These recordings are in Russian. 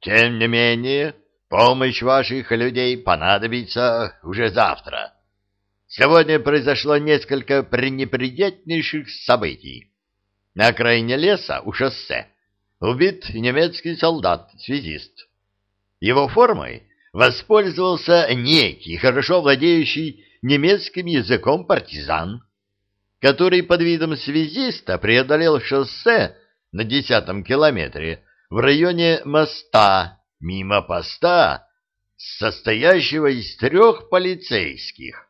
Тем не менее, помощь ваших людей понадобится уже завтра. Сегодня произошло несколько пренеприятнейших событий. На окраине леса у шоссе убит немецкий солдат-связист. Его формой воспользовался некий, хорошо владеющий немецким языком партизан, который под видом связиста преодолел шоссе на десятом километре в районе моста, мимо поста, состоящего из трех полицейских.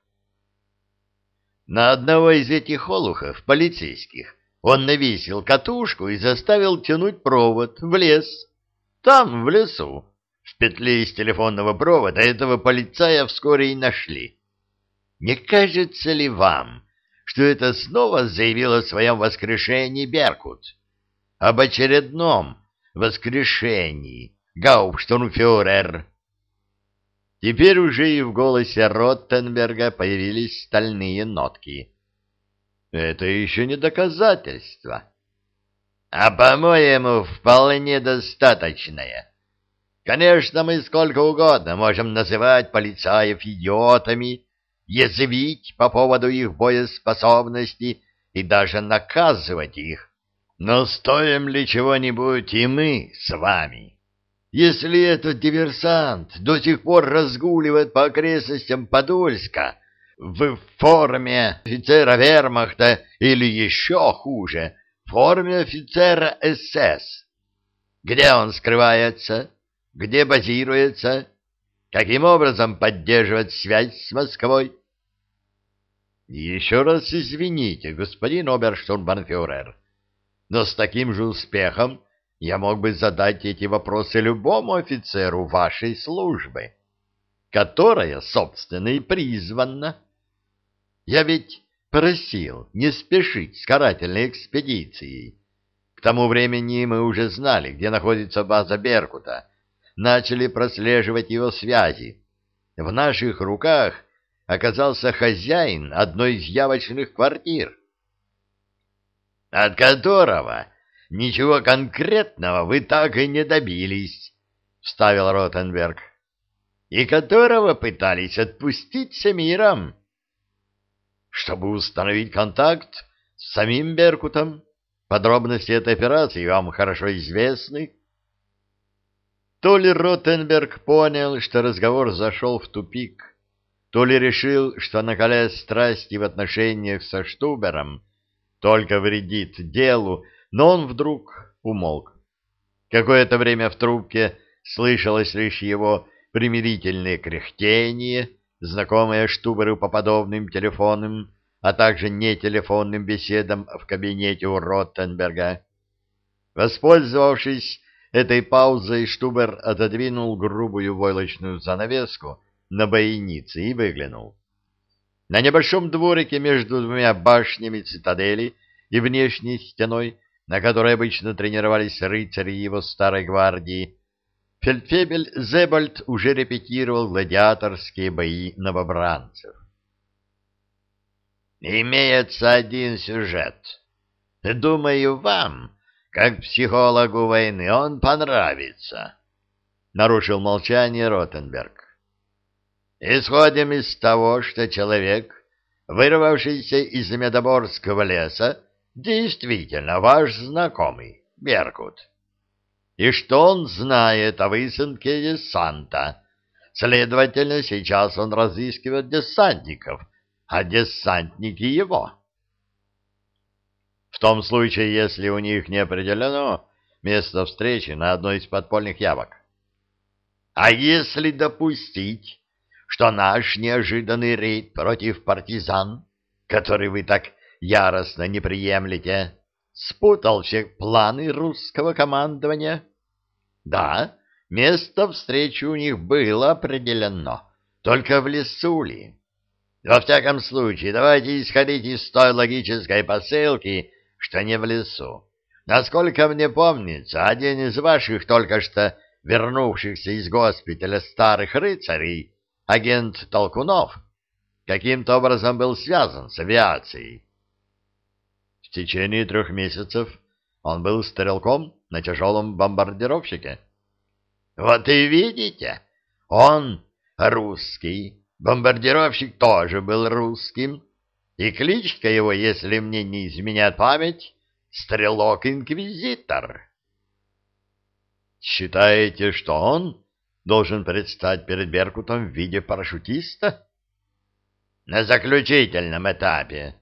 На одного из этих олухов, полицейских, он навесил катушку и заставил тянуть провод в лес. Там, в лесу, в петле из телефонного провода этого полицая вскоре и нашли. Не кажется ли вам, что это снова заявил о своем воскрешении Беркут? Об очередном воскрешении, гауптштурмфюрер. Теперь уже и в голосе Роттенберга появились стальные нотки. Это еще не доказательство. А, по-моему, вполне достаточное. Конечно, мы сколько угодно можем называть полицаев идиотами, язвить по поводу их боеспособности и даже наказывать их. Но стоим ли чего-нибудь и мы с вами? Если этот диверсант до сих пор разгуливает по окрестностям Подольска в форме офицера вермахта или еще хуже, в форме офицера СС, где он скрывается, где базируется, каким образом поддерживать связь с Москвой? Еще раз извините, господин оберштурмбанфюрер, но с таким же успехом я мог бы задать эти вопросы любому офицеру вашей службы, которая, собственно, и призвана. Я ведь просил не спешить с карательной экспедицией. К тому времени мы уже знали, где находится база Беркута, начали прослеживать его связи. В наших руках оказался хозяин одной из явочных квартир, от которого ничего конкретного вы так и не добились, — вставил Ротенберг, — и которого пытались отпустить с миром, чтобы установить контакт с самим Беркутом. Подробности этой операции вам хорошо известны. То ли Ротенберг понял, что разговор зашел в тупик, то ли решил, что накаляя страсти в отношениях со Штубером только вредит делу, но он вдруг умолк. Какое-то время в трубке слышалось лишь его примирительное кряхтение, знакомое Штуберу по подобным телефонным, а также нетелефонным беседам в кабинете у Роттенберга. Воспользовавшись этой паузой, Штубер отодвинул грубую войлочную занавеску на бойнице и выглянул. На небольшом дворике между двумя башнями цитадели и внешней стеной на которой обычно тренировались рыцари его старой гвардии, фельдфебель Зебальд уже репетировал гладиаторские бои новобранцев. «Имеется один сюжет. Думаю, вам, как психологу войны, он понравится», — нарушил молчание Ротенберг. «Исходим из того, что человек, вырвавшийся из Медоборского леса, действительно ваш знакомый, Беркут. И что он знает о высадке десанта? Следовательно, сейчас он разыскивает десантников, а десантники его. В том случае, если у них не определено место встречи на одной из подпольных явок. А если допустить, что наш неожиданный рейд против партизан, который вы так яростно не приемлете, спутал все планы русского командования. Да, место встречи у них было определено, только в лесу ли. Во всяком случае, давайте исходить из той логической посылки, что не в лесу. Насколько мне помнится, один из ваших только что вернувшихся из госпиталя старых рыцарей, агент Толкунов, каким-то образом был связан с авиацией. В течение трех месяцев он был стрелком на тяжелом бомбардировщике. Вот и видите, он русский, бомбардировщик тоже был русским, и кличка его, если мне не изменяет память, Стрелок-инквизитор. Считаете, что он должен предстать перед Беркутом в виде парашютиста? На заключительном этапе.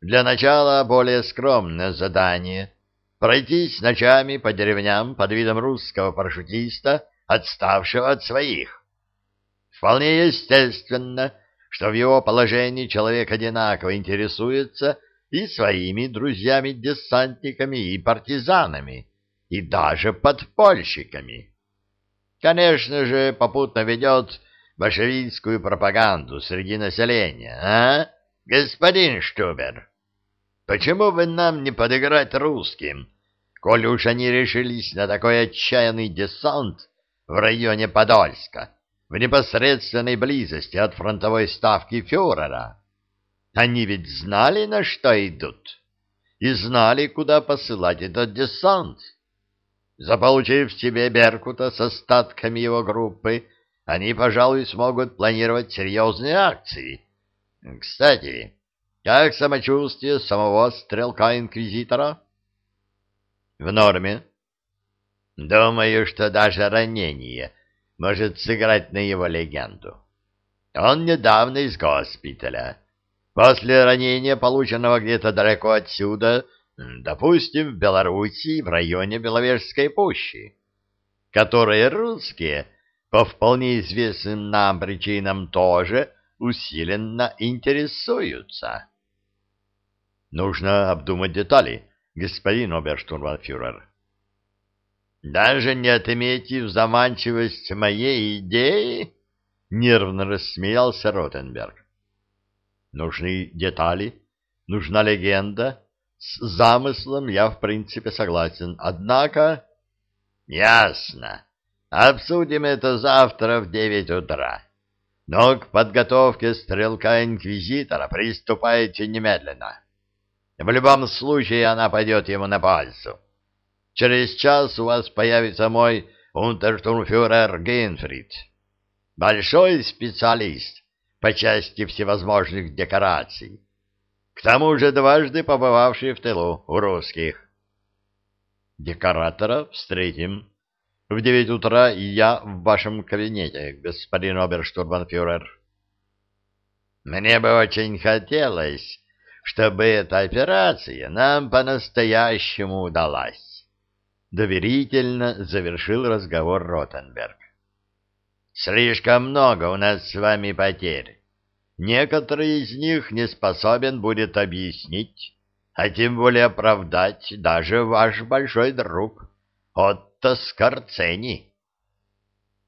Для начала более скромное задание — пройтись ночами по деревням под видом русского парашютиста, отставшего от своих. Вполне естественно, что в его положении человек одинаково интересуется и своими друзьями-десантниками и партизанами, и даже подпольщиками. Конечно же, попутно ведет большевистскую пропаганду среди населения, а, господин Штубер? Почему бы нам не подыграть русским, коли уж они решились на такой отчаянный десант в районе Подольска, в непосредственной близости от фронтовой ставки фюрера? Они ведь знали, на что идут, и знали, куда посылать этот десант. Заполучив себе Беркута с остатками его группы, они, пожалуй, смогут планировать серьезные акции. Кстати, как самочувствие самого стрелка-инквизитора? В норме. Думаю, что даже ранение может сыграть на его легенду. Он недавно из госпиталя После ранения, полученного где-то далеко отсюда, допустим, в Белоруссии, в районе Беловежской пущи, которые русские, по вполне известным нам причинам, тоже усиленно интересуются. Нужно обдумать детали, господин оберштурманфюрер. Даже не отметив заманчивость моей идеи, нервно рассмеялся Ротенберг. Нужны детали, нужна легенда. С замыслом я, в принципе, согласен. Однако... Ясно. Обсудим это завтра в девять утра. Но к подготовке стрелка-инквизитора приступайте немедленно. В любом случае она пойдет ему на пальцу. Через час у вас появится мой унтерштурмфюрер Гейнфрид. Большой специалист по части всевозможных декораций, к тому же дважды побывавший в тылу у русских. Декоратора встретим. В девять утра я в вашем кабинете, господин оберштурманфюрер. Мне бы очень хотелось, чтобы эта операция нам по-настоящему удалась. Доверительно завершил разговор Ротенберг. Слишком много у нас с вами потерь. Некоторые из них не способен будет объяснить, а тем более оправдать даже ваш большой друг Отто Скорцени.